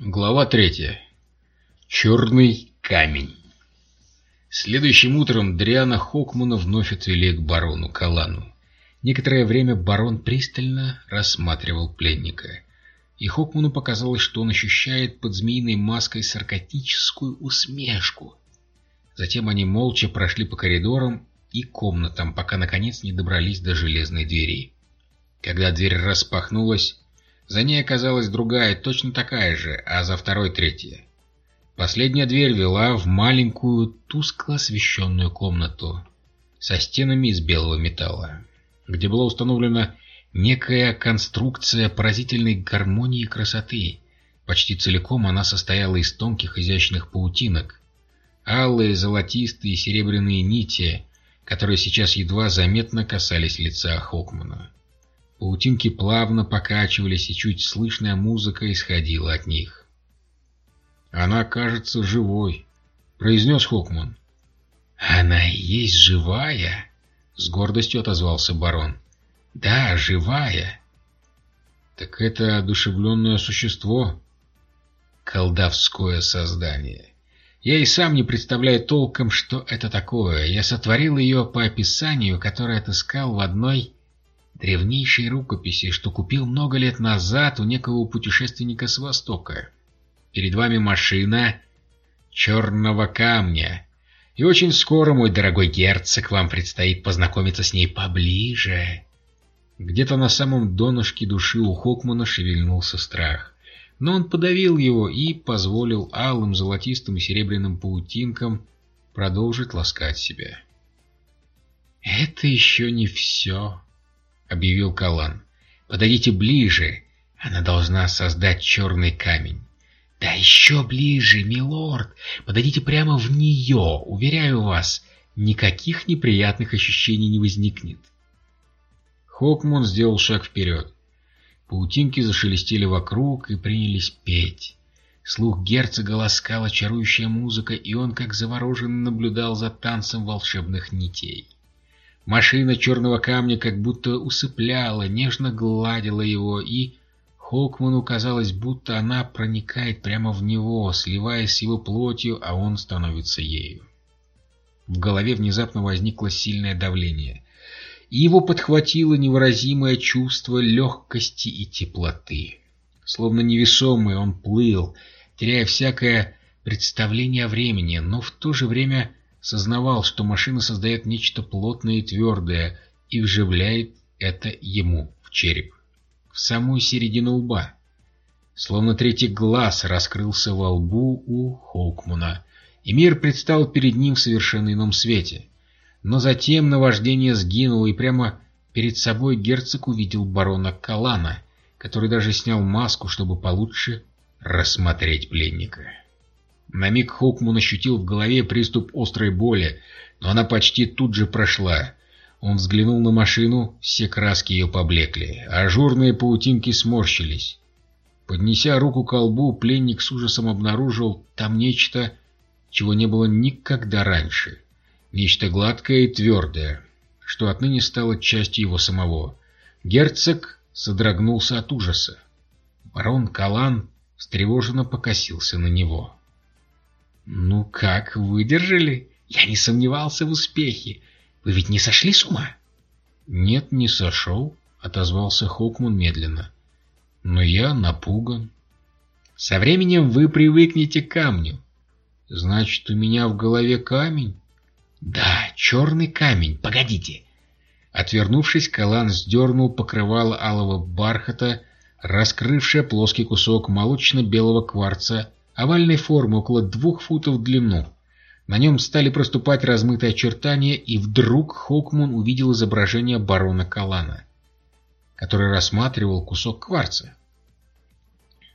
Глава третья. Черный камень. Следующим утром Дриана Хокмана вновь отвели к барону Калану. Некоторое время барон пристально рассматривал пленника, и Хокману показалось, что он ощущает под змеиной маской саркатическую усмешку. Затем они молча прошли по коридорам и комнатам, пока наконец не добрались до железной двери. Когда дверь распахнулась, за ней оказалась другая, точно такая же, а за второй третья. Последняя дверь вела в маленькую, тускло освещенную комнату со стенами из белого металла, где была установлена некая конструкция поразительной гармонии и красоты. Почти целиком она состояла из тонких изящных паутинок. Алые, золотистые, серебряные нити, которые сейчас едва заметно касались лица Хокмана. Паутинки плавно покачивались, и чуть слышная музыка исходила от них. «Она кажется живой», — произнес Хокман. «Она и есть живая», — с гордостью отозвался барон. «Да, живая». «Так это одушевленное существо?» «Колдовское создание. Я и сам не представляю толком, что это такое. Я сотворил ее по описанию, которое отыскал в одной древнейшей рукописи, что купил много лет назад у некого путешественника с Востока. Перед вами машина черного камня, и очень скоро, мой дорогой герцог, вам предстоит познакомиться с ней поближе. Где-то на самом донышке души у Хокмана шевельнулся страх, но он подавил его и позволил алым, золотистым и серебряным паутинкам продолжить ласкать себя. «Это еще не все», — объявил Калан. «Подойдите ближе. Она должна создать черный камень». «Да еще ближе, милорд! Подойдите прямо в нее! Уверяю вас, никаких неприятных ощущений не возникнет!» Хокмун сделал шаг вперед. Паутинки зашелестели вокруг и принялись петь. Слух герцога ласкала чарующая музыка, и он, как завороженный, наблюдал за танцем волшебных нитей. Машина черного камня как будто усыпляла, нежно гладила его, и Хокману казалось, будто она проникает прямо в него, сливаясь с его плотью, а он становится ею. В голове внезапно возникло сильное давление, и его подхватило невыразимое чувство легкости и теплоты. Словно невесомый он плыл, теряя всякое представление о времени, но в то же время сознавал, что машина создает нечто плотное и твердое и вживляет это ему в череп, в самую середину лба. Словно третий глаз раскрылся во лбу у Хоукмана, и мир предстал перед ним в совершенно ином свете. Но затем наваждение сгинуло, и прямо перед собой герцог увидел барона Калана, который даже снял маску, чтобы получше рассмотреть пленника. На миг Хоукман ощутил в голове приступ острой боли, но она почти тут же прошла. Он взглянул на машину, все краски ее поблекли, ажурные паутинки сморщились. Поднеся руку к колбу, пленник с ужасом обнаружил там нечто, чего не было никогда раньше. Нечто гладкое и твердое, что отныне стало частью его самого. Герцог содрогнулся от ужаса. Барон Калан встревоженно покосился на него. «Ну как, выдержали? Я не сомневался в успехе. Вы ведь не сошли с ума?» «Нет, не сошел», — отозвался Хокман медленно. «Но я напуган». «Со временем вы привыкнете к камню». «Значит, у меня в голове камень?» «Да, черный камень. Погодите». Отвернувшись, Калан сдернул покрывало алого бархата, раскрывшее плоский кусок молочно-белого кварца овальной формы около двух футов в длину. На нем стали проступать размытые очертания, и вдруг Хокмун увидел изображение барона Калана, который рассматривал кусок кварца.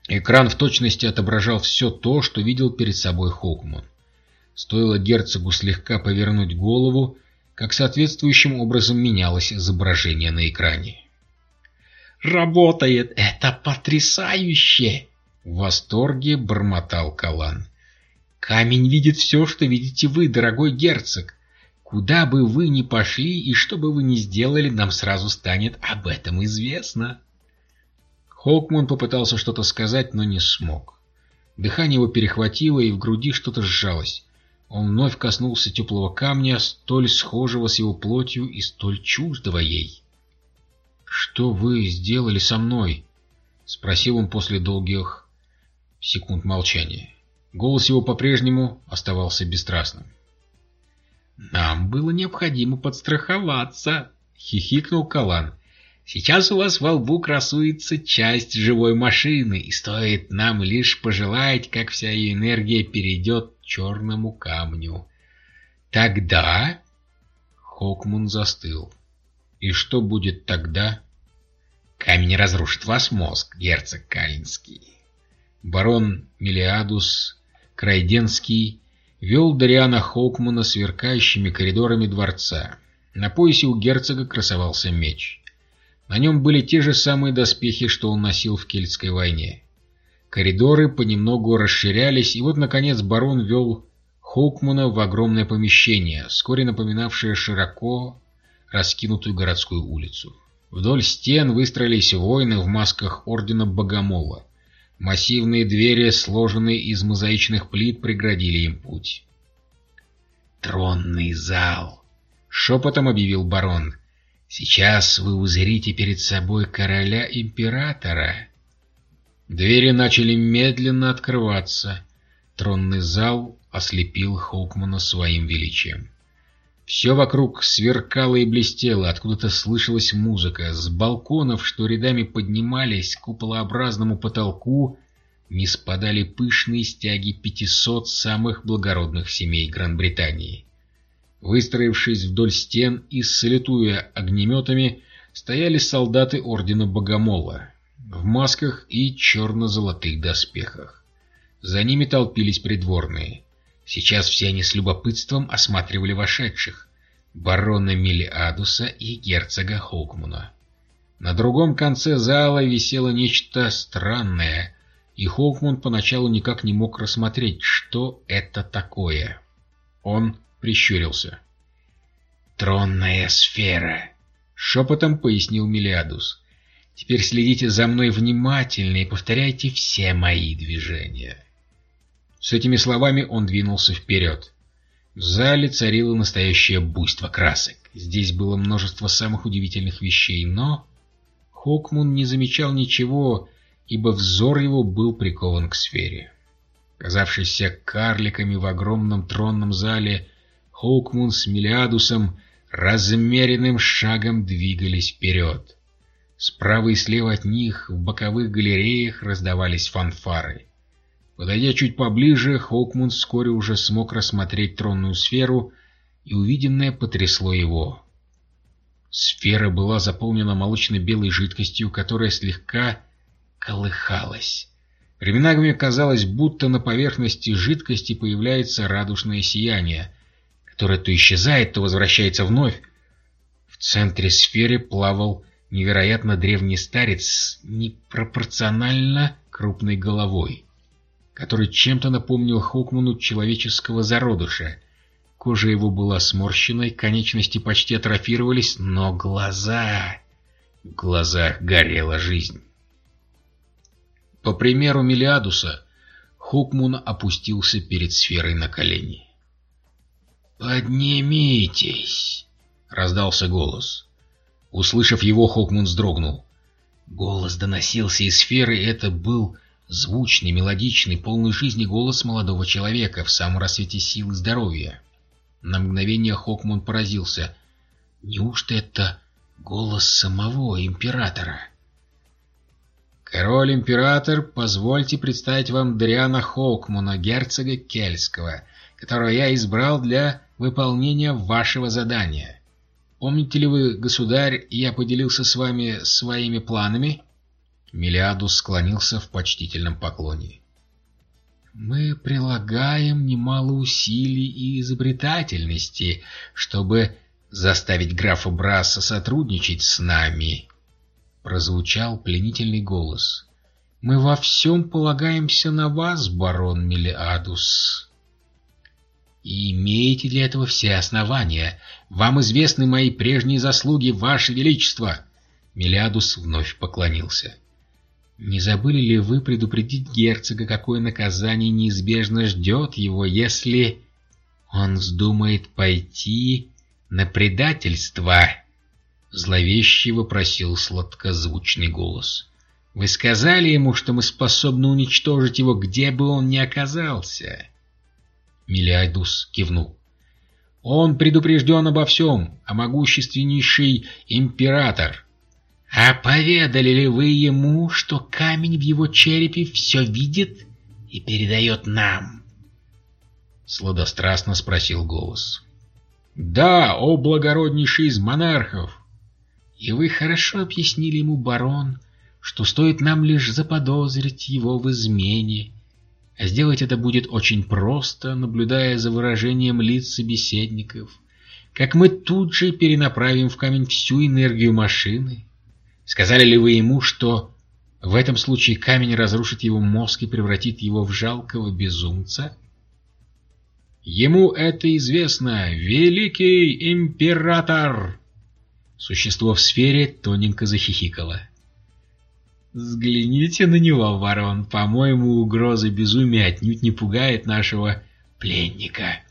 Экран в точности отображал все то, что видел перед собой Хокмун. Стоило герцогу слегка повернуть голову, как соответствующим образом менялось изображение на экране. «Работает! Это потрясающе!» В восторге бормотал Калан. «Камень видит все, что видите вы, дорогой герцог. Куда бы вы ни пошли и что бы вы ни сделали, нам сразу станет об этом известно». Хоукман попытался что-то сказать, но не смог. Дыхание его перехватило, и в груди что-то сжалось. Он вновь коснулся теплого камня, столь схожего с его плотью и столь чуждого ей. «Что вы сделали со мной?» — спросил он после долгих секунд молчания. Голос его по-прежнему оставался бесстрастным. «Нам было необходимо подстраховаться», — хихикнул Калан. «Сейчас у вас во лбу красуется часть живой машины, и стоит нам лишь пожелать, как вся ее энергия перейдет к черному камню. Тогда...» Хокмун застыл. «И что будет тогда?» «Камень разрушит ваш мозг, герцог Калинский». Барон Мелиадус Крайденский вел Дариана Хоукмана сверкающими коридорами дворца. На поясе у герцога красовался меч. На нем были те же самые доспехи, что он носил в Кельтской войне. Коридоры понемногу расширялись, и вот, наконец, барон вел Хоукмана в огромное помещение, вскоре напоминавшее широко раскинутую городскую улицу. Вдоль стен выстроились воины в масках Ордена Богомола. Массивные двери, сложенные из мозаичных плит, преградили им путь. «Тронный зал!» — шепотом объявил барон. «Сейчас вы узрите перед собой короля-императора». Двери начали медленно открываться. Тронный зал ослепил Хоукмана своим величием. Все вокруг сверкало и блестело, откуда-то слышалась музыка. С балконов, что рядами поднимались к куполообразному потолку, не спадали пышные стяги пятисот самых благородных семей Гран-Британии. Выстроившись вдоль стен и салютуя огнеметами, стояли солдаты Ордена Богомола в масках и черно-золотых доспехах. За ними толпились придворные. Сейчас все они с любопытством осматривали вошедших — барона Милиадуса и герцога Хоукмуна. На другом конце зала висело нечто странное, и Хоукмун поначалу никак не мог рассмотреть, что это такое. Он прищурился. «Тронная сфера», — шепотом пояснил Милиадус. «Теперь следите за мной внимательно и повторяйте все мои движения». С этими словами он двинулся вперед. В зале царило настоящее буйство красок. Здесь было множество самых удивительных вещей, но... Хокмун не замечал ничего, ибо взор его был прикован к сфере. Казавшийся карликами в огромном тронном зале, Хоукмун с Мелиадусом размеренным шагом двигались вперед. Справа и слева от них в боковых галереях раздавались фанфары. Подойдя чуть поближе, Хоукмун вскоре уже смог рассмотреть тронную сферу, и увиденное потрясло его. Сфера была заполнена молочно-белой жидкостью, которая слегка колыхалась. Временами казалось, будто на поверхности жидкости появляется радужное сияние, которое то исчезает, то возвращается вновь. В центре сферы плавал невероятно древний старец с непропорционально крупной головой который чем-то напомнил Хокману человеческого зародыша. Кожа его была сморщенной, конечности почти атрофировались, но глаза... В глазах горела жизнь. По примеру Мелиадуса, Хокмун опустился перед сферой на колени. «Поднимитесь!» — раздался голос. Услышав его, Хокмун вздрогнул. Голос доносился из сферы, это был Звучный, мелодичный, полный жизни голос молодого человека в самом рассвете сил и здоровья. На мгновение Хокмун поразился. Неужто это голос самого императора? «Король-император, позвольте представить вам Дриана Хоукмуна, герцога Кельского, которого я избрал для выполнения вашего задания. Помните ли вы, государь, я поделился с вами своими планами?» Мелиадус склонился в почтительном поклоне. «Мы прилагаем немало усилий и изобретательности, чтобы заставить графа Браса сотрудничать с нами», — прозвучал пленительный голос. «Мы во всем полагаемся на вас, барон Мелиадус». «И имеете для этого все основания. Вам известны мои прежние заслуги, ваше величество!» Мелиадус вновь поклонился. Не забыли ли вы предупредить герцога, какое наказание неизбежно ждет его, если он вздумает пойти на предательство?» Зловеще вопросил сладкозвучный голос. «Вы сказали ему, что мы способны уничтожить его, где бы он ни оказался?» Милиадус кивнул. «Он предупрежден обо всем, а могущественнейший император. А поведали ли вы ему, что камень в его черепе все видит и передает нам?» Сладострастно спросил голос. «Да, о благороднейший из монархов!» «И вы хорошо объяснили ему, барон, что стоит нам лишь заподозрить его в измене, а сделать это будет очень просто, наблюдая за выражением лиц собеседников, как мы тут же перенаправим в камень всю энергию машины. Сказали ли вы ему, что в этом случае камень разрушит его мозг и превратит его в жалкого безумца?» Ему это известно, великий император!» Существо в сфере тоненько захихикало. «Взгляните на него, ворон. По-моему, угроза безумия отнюдь не пугает нашего пленника.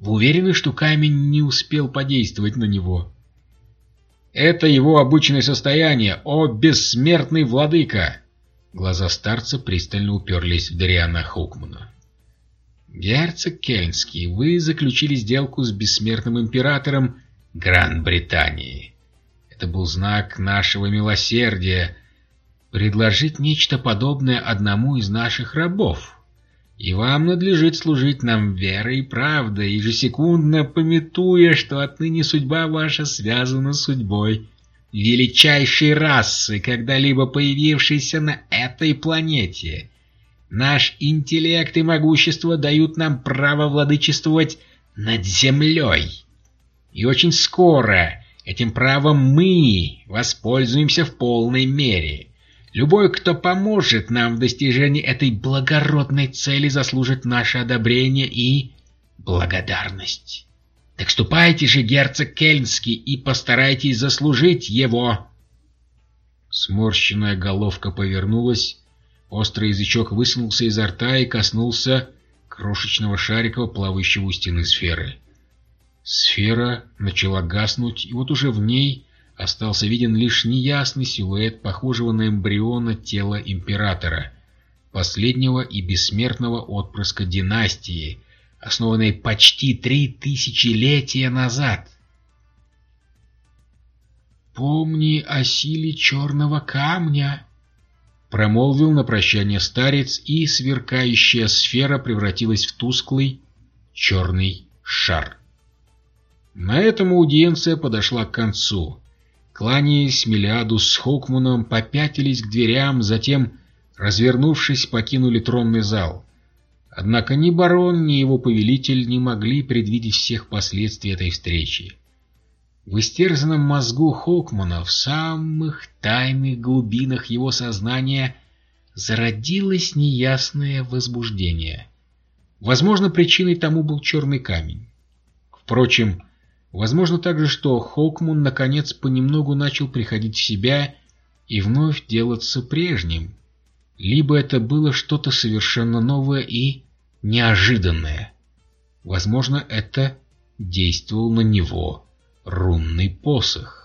Вы уверены, что камень не успел подействовать на него?» «Это его обычное состояние, о бессмертный владыка!» Глаза старца пристально уперлись в Дариана Хоукмана. «Герцог Кельнский, вы заключили сделку с бессмертным императором Гран-Британии. Это был знак нашего милосердия предложить нечто подобное одному из наших рабов. И вам надлежит служить нам верой и правдой, ежесекундно пометуя, что отныне судьба ваша связана с судьбой величайшей расы, когда-либо появившейся на этой планете». Наш интеллект и могущество дают нам право владычествовать над землей. И очень скоро этим правом мы воспользуемся в полной мере. Любой, кто поможет нам в достижении этой благородной цели, заслужит наше одобрение и благодарность. Так ступайте же, герцог Кельнский, и постарайтесь заслужить его. Сморщенная головка повернулась, Острый язычок высунулся изо рта и коснулся крошечного шарика, плавающего у стены сферы. Сфера начала гаснуть, и вот уже в ней остался виден лишь неясный силуэт похожего на эмбриона тела императора, последнего и бессмертного отпрыска династии, основанной почти три тысячелетия назад. «Помни о силе черного камня!» Промолвил на прощание старец, и сверкающая сфера превратилась в тусклый черный шар. На этом аудиенция подошла к концу. Кланяясь, Мелиаду с Хокманом попятились к дверям, затем, развернувшись, покинули тронный зал. Однако ни барон, ни его повелитель не могли предвидеть всех последствий этой встречи. В истерзанном мозгу Хокмана, в самых тайных глубинах его сознания, зародилось неясное возбуждение. Возможно, причиной тому был черный камень. Впрочем, возможно также, что Хокман наконец понемногу начал приходить в себя и вновь делаться прежним. Либо это было что-то совершенно новое и неожиданное. Возможно, это действовал на него рунный посох.